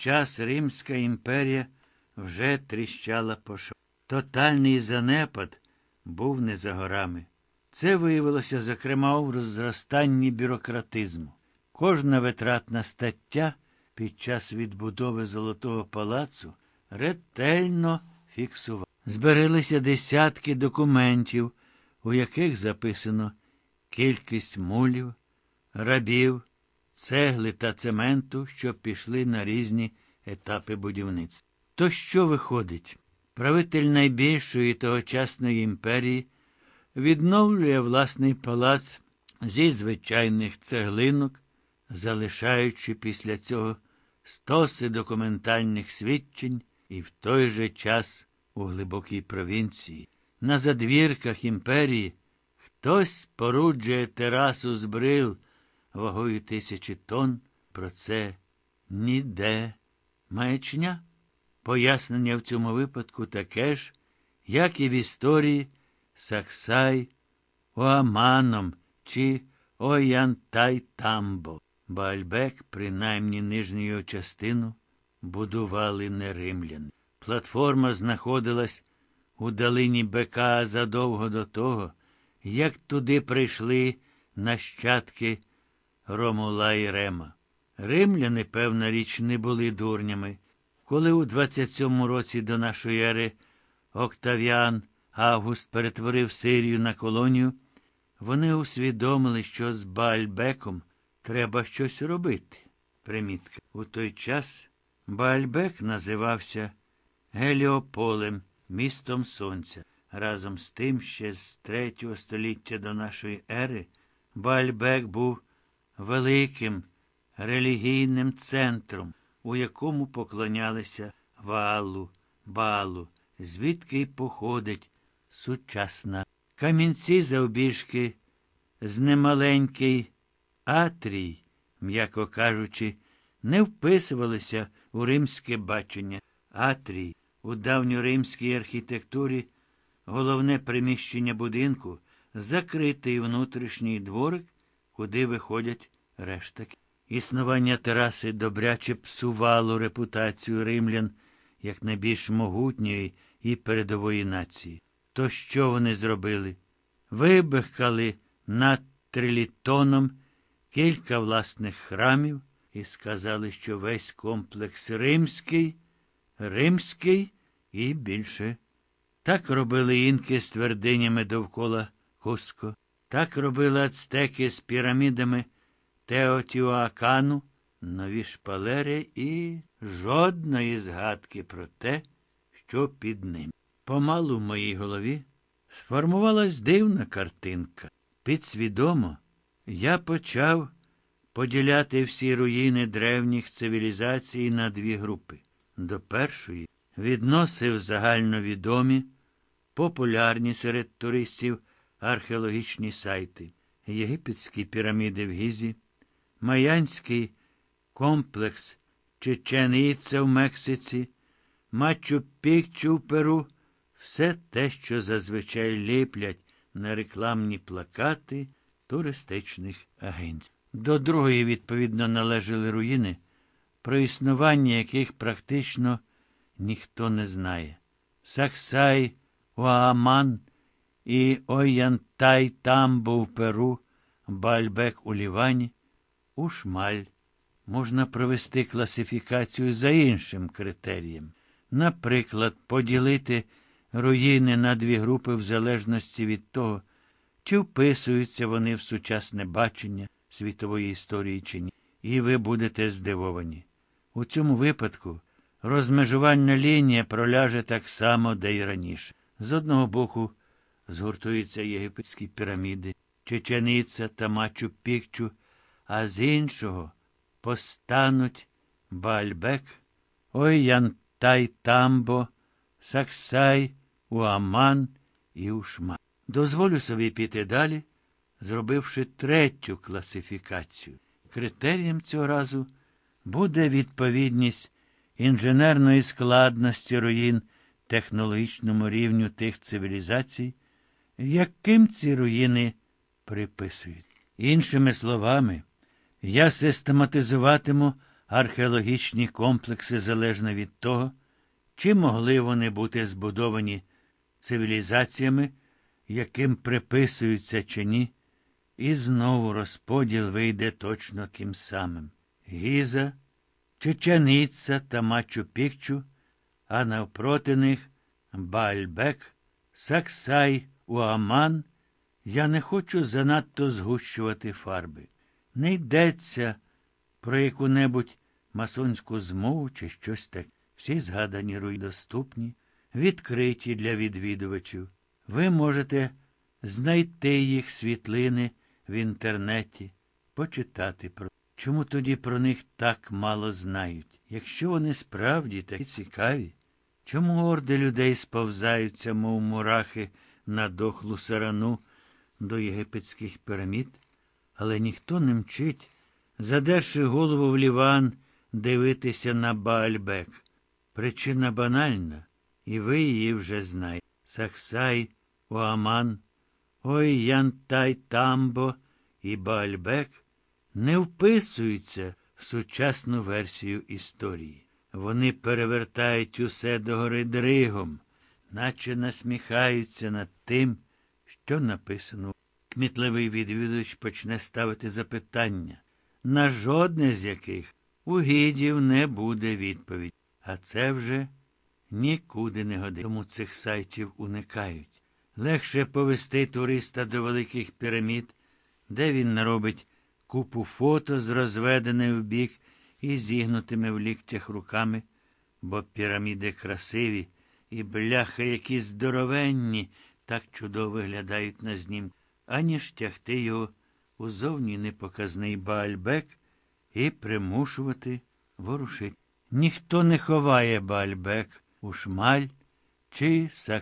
час Римська імперія вже тріщала по шо. Тотальний занепад був не за горами. Це виявилося, зокрема, у розростанні бюрократизму. Кожна витратна стаття під час відбудови Золотого палацу ретельно фіксувала. Зберилися десятки документів, у яких записано кількість мулів, рабів, цегли та цементу, що пішли на різні етапи будівництва. То що виходить? Правитель найбільшої тогочасної імперії відновлює власний палац зі звичайних цеглинок, залишаючи після цього стоси документальних свідчень і в той же час у глибокій провінції. На задвірках імперії хтось споруджує терасу з брил вагою тисячі тонн. Про це ніде. Маячня? Пояснення в цьому випадку таке ж, як і в історії Саксай Оаманом чи Оянтай Тамбо. Бальбек, принаймні нижню його частину, будували не римляни. Платформа знаходилась у долині Бека задовго до того, як туди прийшли нащадки Ромула і Рема. Римляни, певна річ, не були дурнями. Коли у 27 році до нашої ери Октавіан Август перетворив Сирію на колонію, вони усвідомили, що з Баальбеком треба щось робити. Примітка. У той час Баальбек називався Геліополем, містом Сонця. Разом з тим, ще з третього століття до нашої ери, Баальбек був великим релігійним центром, у якому поклонялися Ваалу, Балу, звідки й походить сучасна. Камінці завбіжки з немаленький Атрій, м'яко кажучи, не вписувалися у римське бачення. Атрій у давньоримській архітектурі головне приміщення будинку, закритий внутрішній дворик, куди виходять рештаки. Існування тераси добряче псувало репутацію римлян як найбільш могутньої і передової нації. То що вони зробили? Вибихкали над трилітоном кілька власних храмів і сказали, що весь комплекс римський, римський і більше. Так робили інки з твердинями довкола Куско, так робили ацтеки з пірамідами Теотіоакану, нові шпалери і жодної згадки про те, що під ним. Помалу в моїй голові сформувалась дивна картинка. Підсвідомо я почав поділяти всі руїни древніх цивілізацій на дві групи. До першої відносив загальновідомі, популярні серед туристів археологічні сайти, єгипетські піраміди в Гізі, Майянський комплекс Чеченіця в Мексиці, Мачу Пікчу в Перу, все те, що зазвичай ліплять на рекламні плакати туристичних агенцій. До другої, відповідно, належали руїни, про існування яких практично ніхто не знає. Саксай, Уааман і Оянтай Тамбо в Перу, Бальбек у Лівані, у Шмаль. Можна провести класифікацію за іншим критерієм. Наприклад, поділити руїни на дві групи в залежності від того, чи вписуються вони в сучасне бачення світової історії чи ні. І ви будете здивовані. У цьому випадку розмежувальна лінія проляже так само, де й раніше. З одного боку згуртуються єгипетські піраміди, Чечениця та Мачу Пікчу, а з іншого постануть Бальбек, Ойянтай Тамбо, Саксай, Уаман і Ушма. Дозволю собі піти далі, зробивши третю класифікацію. Критерієм цього разу буде відповідність інженерної складності руїн технологічному рівню тих цивілізацій, яким ці руїни приписують. Іншими словами, я систематизуватиму археологічні комплекси залежно від того, чи могли вони бути збудовані цивілізаціями, яким приписуються чи ні, і знову розподіл вийде точно тим самим. Гіза, Чечениця та Мачу Пікчу, а навпроти них Баальбек, Саксай, Уаман. Я не хочу занадто згущувати фарби. Не йдеться про яку-небудь масонську змову чи щось таке. Всі згадані руй доступні, відкриті для відвідувачів. Ви можете знайти їх світлини в інтернеті, почитати про. Чому тоді про них так мало знають? Якщо вони справді такі цікаві, чому орди людей сповзаються, мов мурахи, на дохлу сарану до єгипетських пірамід, але ніхто не мчить, задерши голову в ліван, дивитися на Баальбек. Причина банальна, і ви її вже знаєте. Саксай, Уаман, Ой Янтай Тамбо і Баальбек не вписуються в сучасну версію історії. Вони перевертають усе догори дригом, наче насміхаються над тим, що написано. Кмітливий відвідувач почне ставити запитання, на жодне з яких у гідів не буде відповідь. А це вже нікуди не годить. Тому цих сайтів уникають. Легше повести туриста до великих пірамід, де він наробить купу фото з розведеною в бік і зігнутими в ліктях руками, бо піраміди красиві і бляха, які здоровенні, так чудово виглядають на знім, аніж тягти його у зовні непоказний Баальбек і примушувати ворушити. Ніхто не ховає Баальбек у шмаль чи.